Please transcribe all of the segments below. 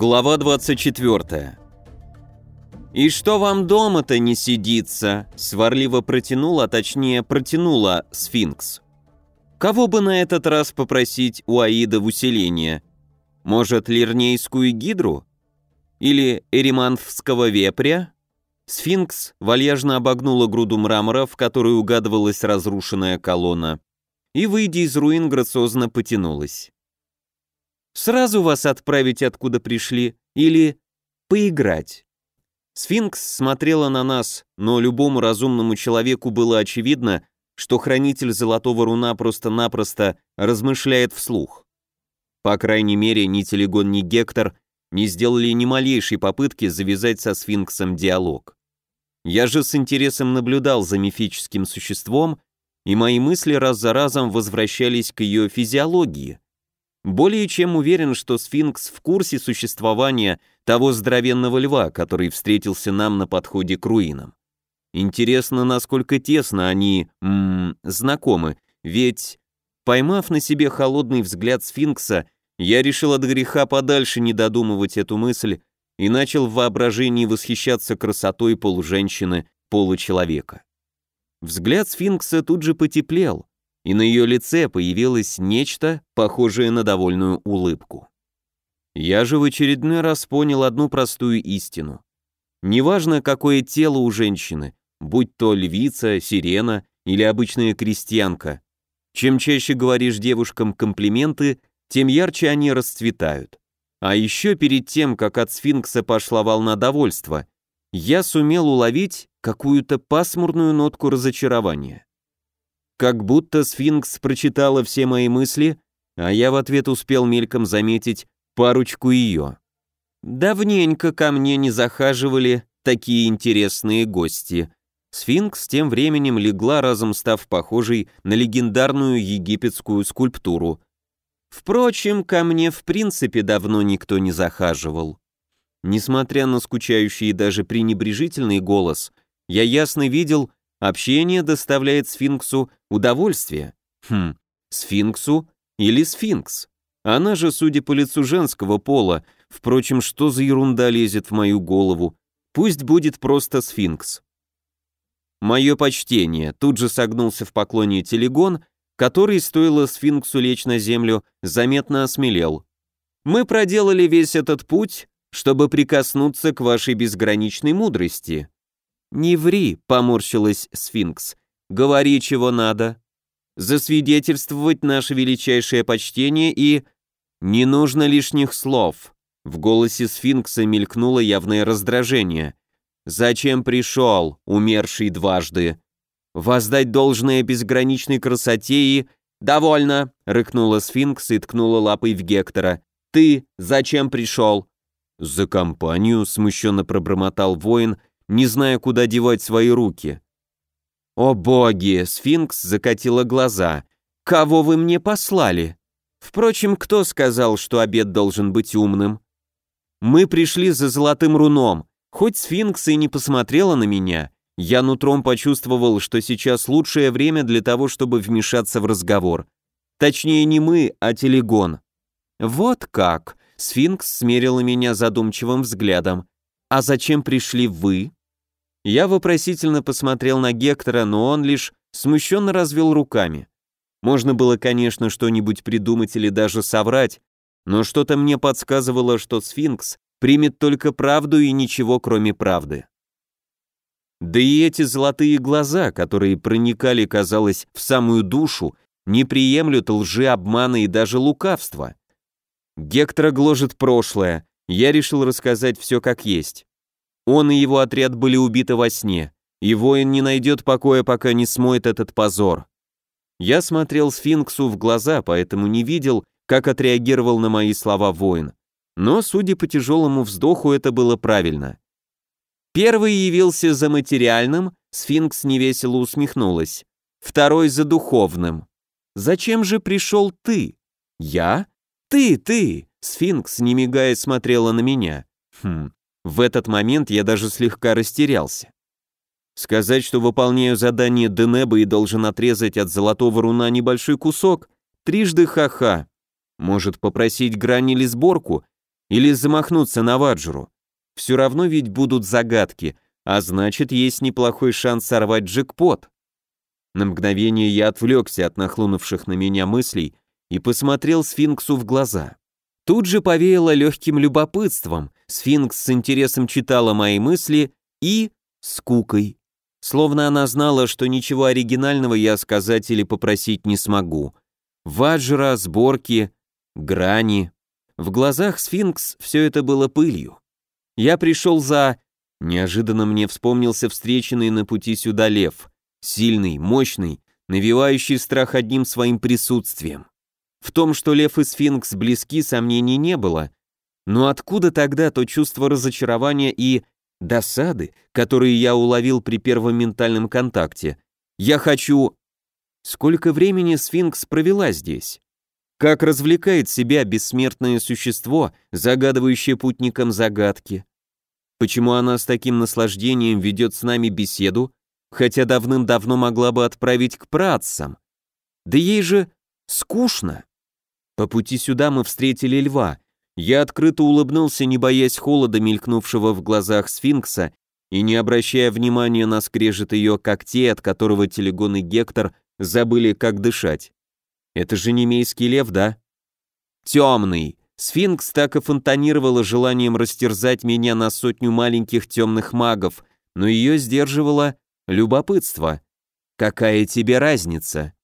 Глава 24. «И что вам дома-то не сидится?» — сварливо протянул, а точнее протянула сфинкс. «Кого бы на этот раз попросить у Аида в усиление? Может, лирнейскую гидру? Или эриманфского вепря?» Сфинкс вальяжно обогнула груду мрамора, в которой угадывалась разрушенная колонна, и, выйдя из руин, грациозно потянулась. Сразу вас отправить, откуда пришли, или поиграть?» Сфинкс смотрела на нас, но любому разумному человеку было очевидно, что хранитель Золотого Руна просто-напросто размышляет вслух. По крайней мере, ни Телегон, ни Гектор не сделали ни малейшей попытки завязать со сфинксом диалог. Я же с интересом наблюдал за мифическим существом, и мои мысли раз за разом возвращались к ее физиологии, более чем уверен, что сфинкс в курсе существования того здоровенного льва, который встретился нам на подходе к руинам. Интересно, насколько тесно они, м знакомы, ведь, поймав на себе холодный взгляд сфинкса, я решил от греха подальше не додумывать эту мысль и начал в воображении восхищаться красотой полуженщины, получеловека. Взгляд сфинкса тут же потеплел, и на ее лице появилось нечто, похожее на довольную улыбку. Я же в очередной раз понял одну простую истину. Неважно, какое тело у женщины, будь то львица, сирена или обычная крестьянка, чем чаще говоришь девушкам комплименты, тем ярче они расцветают. А еще перед тем, как от сфинкса пошла волна довольства, я сумел уловить какую-то пасмурную нотку разочарования. Как будто сфинкс прочитала все мои мысли, а я в ответ успел мельком заметить парочку ее. Давненько ко мне не захаживали такие интересные гости. Сфинкс тем временем легла, разом став похожей на легендарную египетскую скульптуру. Впрочем, ко мне в принципе давно никто не захаживал. Несмотря на скучающий и даже пренебрежительный голос, я ясно видел, Общение доставляет сфинксу удовольствие. Хм, сфинксу или сфинкс? Она же, судя по лицу женского пола, впрочем, что за ерунда лезет в мою голову? Пусть будет просто сфинкс. Мое почтение, тут же согнулся в поклоне телегон, который, стоило сфинксу лечь на землю, заметно осмелел. Мы проделали весь этот путь, чтобы прикоснуться к вашей безграничной мудрости. «Не ври», — поморщилась сфинкс. «Говори, чего надо. Засвидетельствовать наше величайшее почтение и...» «Не нужно лишних слов». В голосе сфинкса мелькнуло явное раздражение. «Зачем пришел, умерший дважды? Воздать должное безграничной красоте и...» «Довольно!» — рыкнула сфинкс и ткнула лапой в Гектора. «Ты зачем пришел?» «За компанию», — смущенно пробормотал воин, — не зная, куда девать свои руки. «О боги!» — сфинкс закатила глаза. «Кого вы мне послали?» Впрочем, кто сказал, что обед должен быть умным? Мы пришли за золотым руном. Хоть сфинкс и не посмотрела на меня, я нутром почувствовал, что сейчас лучшее время для того, чтобы вмешаться в разговор. Точнее, не мы, а телегон. Вот как. Сфинкс смерила меня задумчивым взглядом. А зачем пришли вы? Я вопросительно посмотрел на Гектора, но он лишь смущенно развел руками. Можно было, конечно, что-нибудь придумать или даже соврать, но что-то мне подсказывало, что сфинкс примет только правду и ничего, кроме правды. Да и эти золотые глаза, которые проникали, казалось, в самую душу, не приемлют лжи, обмана и даже лукавства. Гектора гложет прошлое, я решил рассказать все как есть. Он и его отряд были убиты во сне, и воин не найдет покоя, пока не смоет этот позор. Я смотрел сфинксу в глаза, поэтому не видел, как отреагировал на мои слова воин. Но, судя по тяжелому вздоху, это было правильно. Первый явился за материальным, сфинкс невесело усмехнулась. Второй за духовным. «Зачем же пришел ты?» «Я?» «Ты, ты!» Сфинкс, не мигая, смотрела на меня. «Хм, в этот момент я даже слегка растерялся. Сказать, что выполняю задание Денеба и должен отрезать от золотого руна небольшой кусок, трижды ха-ха. Может, попросить грань или сборку? Или замахнуться на Ваджру? Все равно ведь будут загадки, а значит, есть неплохой шанс сорвать джекпот. На мгновение я отвлекся от нахлынувших на меня мыслей и посмотрел сфинксу в глаза. Тут же повеяло легким любопытством, сфинкс с интересом читала мои мысли и... скукой. Словно она знала, что ничего оригинального я сказать или попросить не смогу. Ваджра, сборки, грани. В глазах сфинкс все это было пылью. Я пришел за... Неожиданно мне вспомнился встреченный на пути сюда лев. Сильный, мощный, навевающий страх одним своим присутствием. В том, что лев и сфинкс близки, сомнений не было. Но откуда тогда то чувство разочарования и досады, которые я уловил при первом ментальном контакте? Я хочу... Сколько времени сфинкс провела здесь? Как развлекает себя бессмертное существо, загадывающее путникам загадки? Почему она с таким наслаждением ведет с нами беседу, хотя давным-давно могла бы отправить к працам? Да ей же скучно. По пути сюда мы встретили льва. Я открыто улыбнулся, не боясь холода, мелькнувшего в глазах сфинкса, и не обращая внимания на скрежет ее когтей, от которого Телегон и Гектор забыли, как дышать. Это же немейский лев, да? Темный. Сфинкс так и фонтанировала желанием растерзать меня на сотню маленьких темных магов, но ее сдерживало любопытство. Какая тебе разница?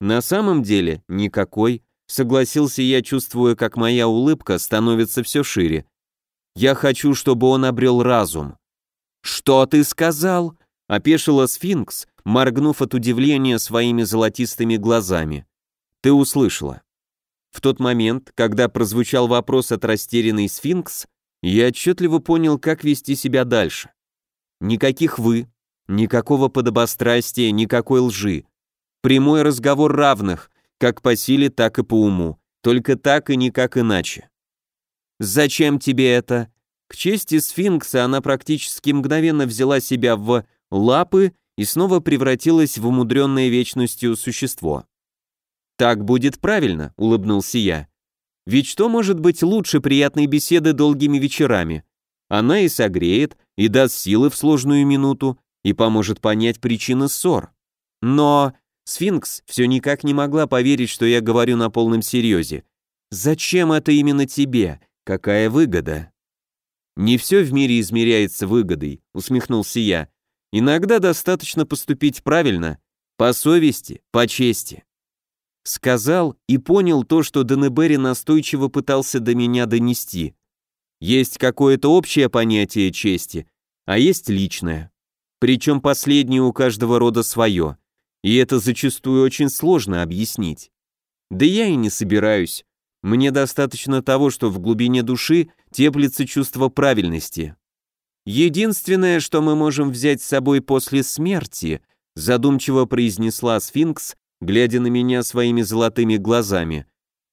На самом деле, никакой. Согласился я, чувствуя, как моя улыбка становится все шире. Я хочу, чтобы он обрел разум. Что ты сказал? Опешила сфинкс, моргнув от удивления своими золотистыми глазами. Ты услышала. В тот момент, когда прозвучал вопрос от растерянной сфинкс, я отчетливо понял, как вести себя дальше. Никаких «вы», никакого подобострастия, никакой лжи. Прямой разговор равных, как по силе, так и по уму, только так и никак иначе. «Зачем тебе это?» К чести сфинкса она практически мгновенно взяла себя в лапы и снова превратилась в умудренное вечностью существо. «Так будет правильно», — улыбнулся я. «Ведь что может быть лучше приятной беседы долгими вечерами? Она и согреет, и даст силы в сложную минуту, и поможет понять причины ссор. Но Сфинкс все никак не могла поверить, что я говорю на полном серьезе. «Зачем это именно тебе? Какая выгода?» «Не все в мире измеряется выгодой», — усмехнулся я. «Иногда достаточно поступить правильно, по совести, по чести». Сказал и понял то, что Денебери настойчиво пытался до меня донести. Есть какое-то общее понятие чести, а есть личное. Причем последнее у каждого рода свое. И это зачастую очень сложно объяснить. Да я и не собираюсь. Мне достаточно того, что в глубине души теплится чувство правильности. Единственное, что мы можем взять с собой после смерти, задумчиво произнесла сфинкс, глядя на меня своими золотыми глазами,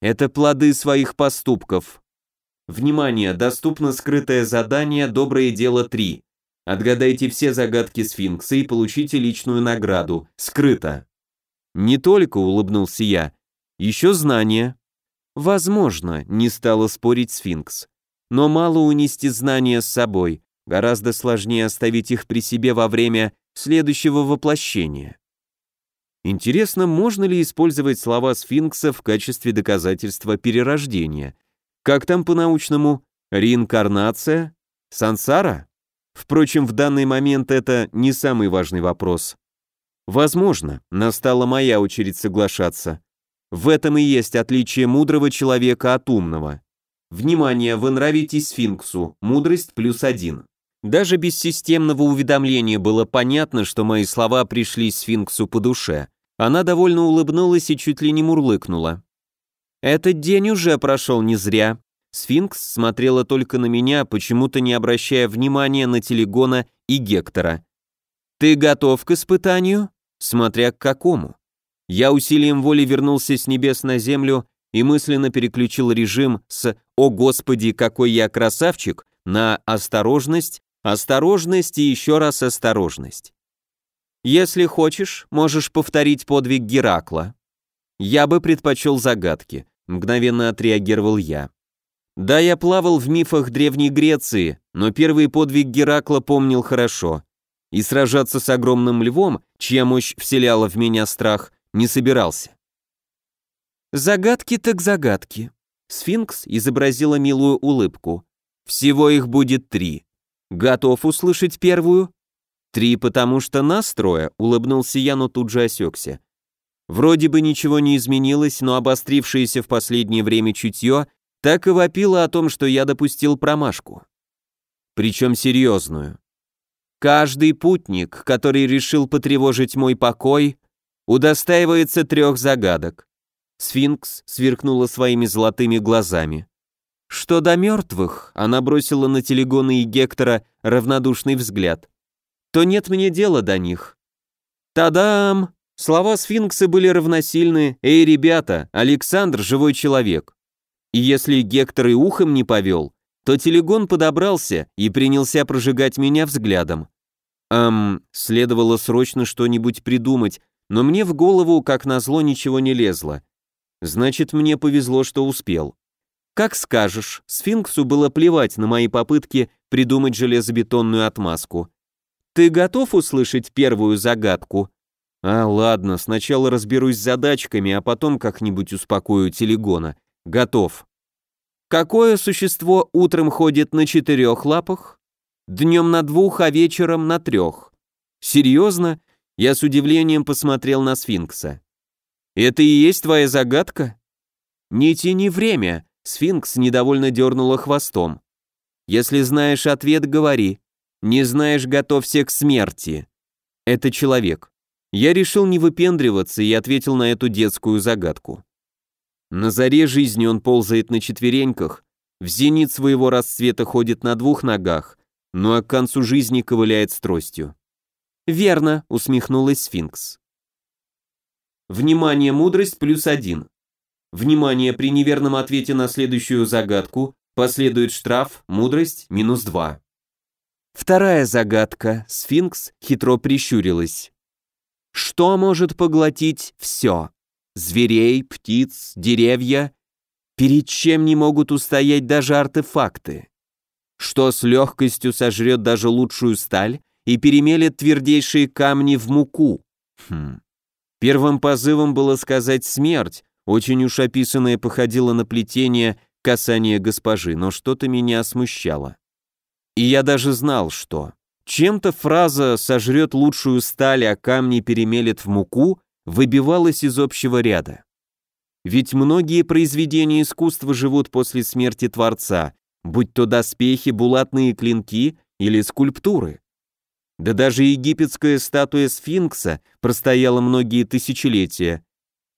это плоды своих поступков. Внимание, доступно скрытое задание «Доброе дело 3». Отгадайте все загадки сфинкса и получите личную награду. Скрыто. Не только, улыбнулся я. Еще знания. Возможно, не стала спорить сфинкс. Но мало унести знания с собой. Гораздо сложнее оставить их при себе во время следующего воплощения. Интересно, можно ли использовать слова сфинкса в качестве доказательства перерождения? Как там по-научному? Реинкарнация? Сансара? Впрочем, в данный момент это не самый важный вопрос. Возможно, настала моя очередь соглашаться. В этом и есть отличие мудрого человека от умного. Внимание, вы нравитесь сфинксу, мудрость плюс один. Даже без системного уведомления было понятно, что мои слова пришли сфинксу по душе. Она довольно улыбнулась и чуть ли не мурлыкнула. «Этот день уже прошел не зря. Сфинкс смотрела только на меня, почему-то не обращая внимания на Телегона и Гектора. «Ты готов к испытанию?» Смотря к какому. Я усилием воли вернулся с небес на землю и мысленно переключил режим с «О господи, какой я красавчик!» на «Осторожность», «Осторожность» и еще раз «Осторожность». Если хочешь, можешь повторить подвиг Геракла. Я бы предпочел загадки, мгновенно отреагировал я. Да, я плавал в мифах Древней Греции, но первый подвиг Геракла помнил хорошо. И сражаться с огромным львом, чья мощь вселяла в меня страх, не собирался. Загадки так загадки. Сфинкс изобразила милую улыбку. Всего их будет три. Готов услышать первую? Три, потому что нас трое, улыбнулся я, но тут же осекся. Вроде бы ничего не изменилось, но обострившееся в последнее время чутье так и вопило о том, что я допустил промашку. Причем серьезную. Каждый путник, который решил потревожить мой покой, удостаивается трех загадок. Сфинкс сверкнула своими золотыми глазами. Что до мертвых, она бросила на телегоны и Гектора равнодушный взгляд. То нет мне дела до них. Тадам! Слова сфинкса были равносильны «Эй, ребята, Александр – живой человек». И если Гектор и ухом не повел, то телегон подобрался и принялся прожигать меня взглядом. Эм, следовало срочно что-нибудь придумать, но мне в голову, как назло, ничего не лезло. Значит, мне повезло, что успел. Как скажешь, сфинксу было плевать на мои попытки придумать железобетонную отмазку. Ты готов услышать первую загадку? А, ладно, сначала разберусь с задачками, а потом как-нибудь успокою телегона. Готов. Какое существо утром ходит на четырех лапах? Днем на двух, а вечером на трех. Серьезно? Я с удивлением посмотрел на сфинкса. Это и есть твоя загадка? Не тяни время. Сфинкс недовольно дернула хвостом. Если знаешь ответ, говори. Не знаешь, готовься к смерти. Это человек. Я решил не выпендриваться и ответил на эту детскую загадку. На заре жизни он ползает на четвереньках, в зенит своего расцвета ходит на двух ногах, ну а к концу жизни ковыляет с тростью. «Верно», — усмехнулась сфинкс. Внимание, мудрость плюс один. Внимание, при неверном ответе на следующую загадку последует штраф, мудрость минус два. Вторая загадка. Сфинкс хитро прищурилась. Что может поглотить все? Зверей, птиц, деревья? Перед чем не могут устоять даже артефакты? Что с легкостью сожрет даже лучшую сталь и перемелет твердейшие камни в муку? Хм. Первым позывом было сказать «смерть», очень уж описанное походило на плетение касания госпожи, но что-то меня смущало. И я даже знал, что. Чем-то фраза «сожрет лучшую сталь, а камни перемелет в муку» выбивалась из общего ряда. Ведь многие произведения искусства живут после смерти Творца, будь то доспехи, булатные клинки или скульптуры. Да даже египетская статуя сфинкса простояла многие тысячелетия,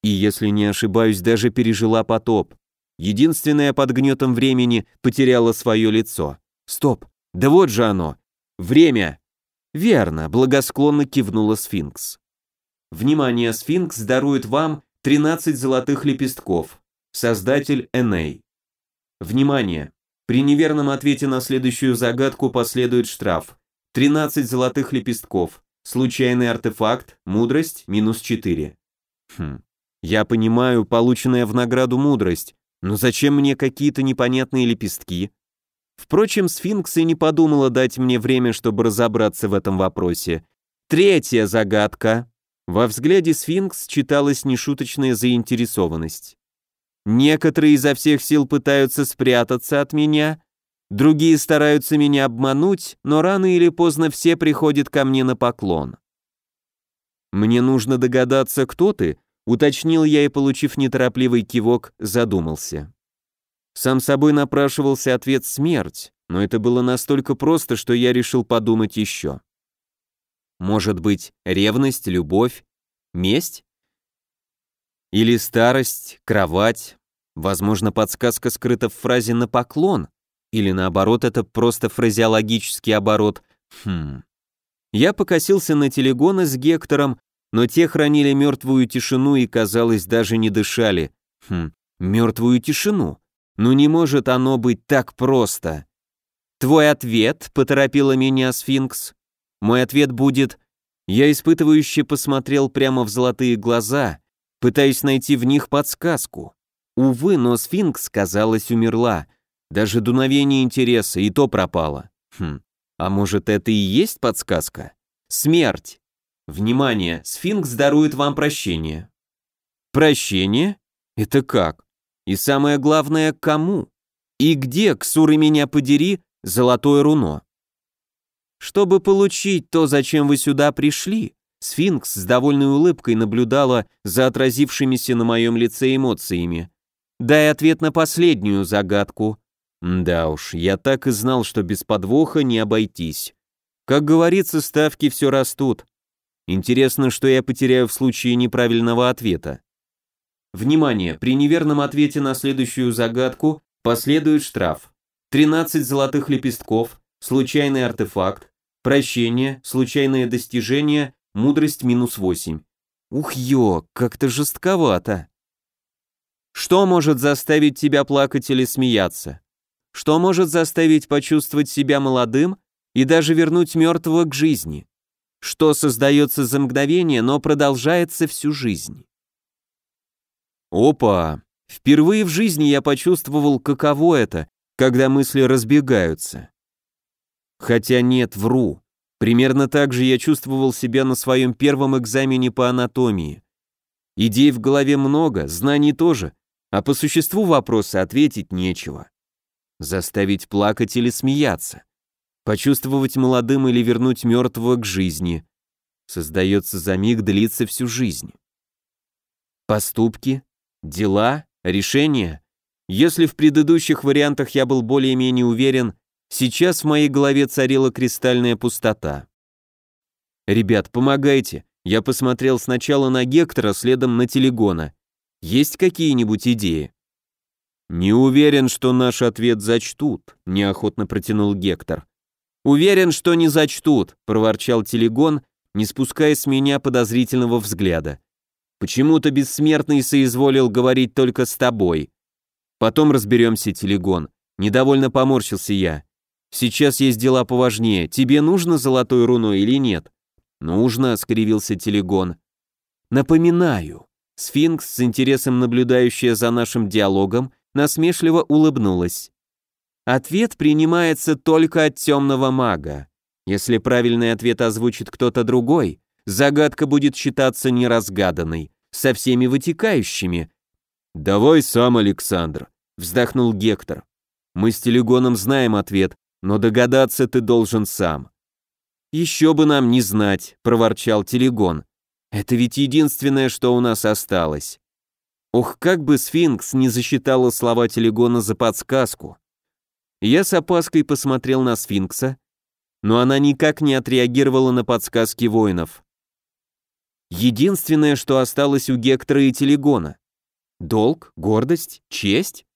и, если не ошибаюсь, даже пережила потоп. Единственная под гнетом времени потеряла свое лицо. Стоп, да вот же оно. Время. Верно, благосклонно кивнула сфинкс. Внимание, сфинкс дарует вам 13 золотых лепестков. Создатель Эней. Внимание! При неверном ответе на следующую загадку последует штраф. 13 золотых лепестков. Случайный артефакт, мудрость, минус 4. Хм. Я понимаю, полученная в награду мудрость, но зачем мне какие-то непонятные лепестки? Впрочем, сфинкс и не подумала дать мне время, чтобы разобраться в этом вопросе. Третья загадка. Во взгляде сфинкс читалась нешуточная заинтересованность. Некоторые изо всех сил пытаются спрятаться от меня, другие стараются меня обмануть, но рано или поздно все приходят ко мне на поклон. Мне нужно догадаться, кто ты, уточнил я и, получив неторопливый кивок, задумался. Сам собой напрашивался ответ «смерть», но это было настолько просто, что я решил подумать еще. Может быть, ревность, любовь, месть? Или старость, кровать? Возможно, подсказка скрыта в фразе «на поклон», или наоборот, это просто фразеологический оборот «хм». Я покосился на телегоны с Гектором, но те хранили мертвую тишину и, казалось, даже не дышали. Хм, мертвую тишину? Ну не может оно быть так просто. Твой ответ, поторопила меня сфинкс. Мой ответ будет Я испытывающе посмотрел прямо в золотые глаза, пытаясь найти в них подсказку. Увы, но сфинкс, казалось, умерла. Даже дуновение интереса, и то пропало. Хм, а может это и есть подсказка? Смерть. Внимание, сфинкс дарует вам прощение. Прощение? Это как? И самое главное, кому? И где, ксуры меня подери, золотое руно? Чтобы получить то, зачем вы сюда пришли, сфинкс с довольной улыбкой наблюдала за отразившимися на моем лице эмоциями. Дай ответ на последнюю загадку. Да уж, я так и знал, что без подвоха не обойтись. Как говорится, ставки все растут. Интересно, что я потеряю в случае неправильного ответа. Внимание, при неверном ответе на следующую загадку последует штраф. 13 золотых лепестков, случайный артефакт, прощение, случайное достижение, мудрость минус 8. Ух ё, как-то жестковато. Что может заставить тебя плакать или смеяться? Что может заставить почувствовать себя молодым и даже вернуть мертвого к жизни? Что создается за мгновение, но продолжается всю жизнь? Опа! Впервые в жизни я почувствовал, каково это, когда мысли разбегаются. Хотя нет, вру. Примерно так же я чувствовал себя на своем первом экзамене по анатомии. Идей в голове много, знаний тоже, а по существу вопроса ответить нечего. Заставить плакать или смеяться. Почувствовать молодым или вернуть мертвого к жизни. Создается за миг, длится всю жизнь. Поступки, дела, решения. Если в предыдущих вариантах я был более-менее уверен, сейчас в моей голове царила кристальная пустота. «Ребят, помогайте!» Я посмотрел сначала на Гектора, следом на Телегона. Есть какие-нибудь идеи? «Не уверен, что наш ответ зачтут», — неохотно протянул Гектор. «Уверен, что не зачтут», — проворчал Телегон, не спуская с меня подозрительного взгляда. «Почему-то бессмертный соизволил говорить только с тобой». «Потом разберемся, Телегон», — недовольно поморщился я. «Сейчас есть дела поважнее. Тебе нужно золотой руно или нет?» «Нужно», — скривился Телегон. «Напоминаю». Сфинкс, с интересом наблюдающая за нашим диалогом, насмешливо улыбнулась. Ответ принимается только от темного мага. Если правильный ответ озвучит кто-то другой, загадка будет считаться неразгаданной, со всеми вытекающими. «Давай сам, Александр», — вздохнул Гектор. «Мы с Телегоном знаем ответ, но догадаться ты должен сам». «Еще бы нам не знать», — проворчал Телегон. «Это ведь единственное, что у нас осталось». Ох, как бы сфинкс не засчитала слова Телегона за подсказку. Я с опаской посмотрел на сфинкса, но она никак не отреагировала на подсказки воинов. Единственное, что осталось у Гектора и Телегона. Долг, гордость, честь?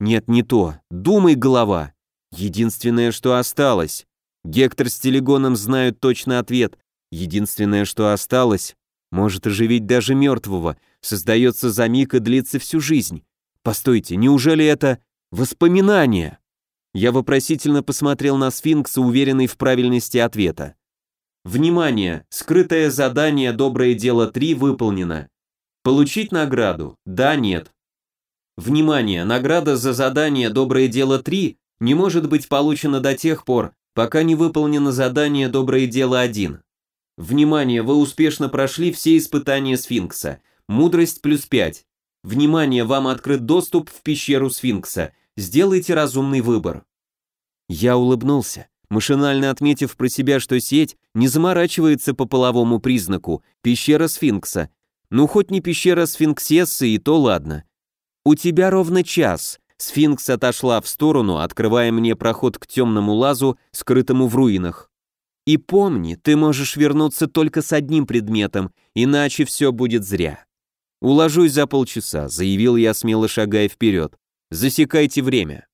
Нет, не то. Думай, голова. Единственное, что осталось. Гектор с Телегоном знают точно ответ. Единственное, что осталось, может оживить даже мертвого, создается за миг и длится всю жизнь. Постойте, неужели это воспоминание? Я вопросительно посмотрел на сфинкса, уверенный в правильности ответа. Внимание! Скрытое задание «Доброе дело 3» выполнено. Получить награду? Да, нет. Внимание! Награда за задание «Доброе дело 3» не может быть получена до тех пор, пока не выполнено задание «Доброе дело 1». Внимание! Вы успешно прошли все испытания сфинкса – Мудрость плюс 5. Внимание, вам открыт доступ в пещеру сфинкса. Сделайте разумный выбор. Я улыбнулся, машинально отметив про себя, что сеть не заморачивается по половому признаку, пещера сфинкса. Ну, хоть не пещера сфинксессы, и то ладно. У тебя ровно час. Сфинкс отошла в сторону, открывая мне проход к темному лазу, скрытому в руинах. И помни, ты можешь вернуться только с одним предметом, иначе все будет зря. «Уложусь за полчаса», — заявил я, смело шагая вперед. «Засекайте время».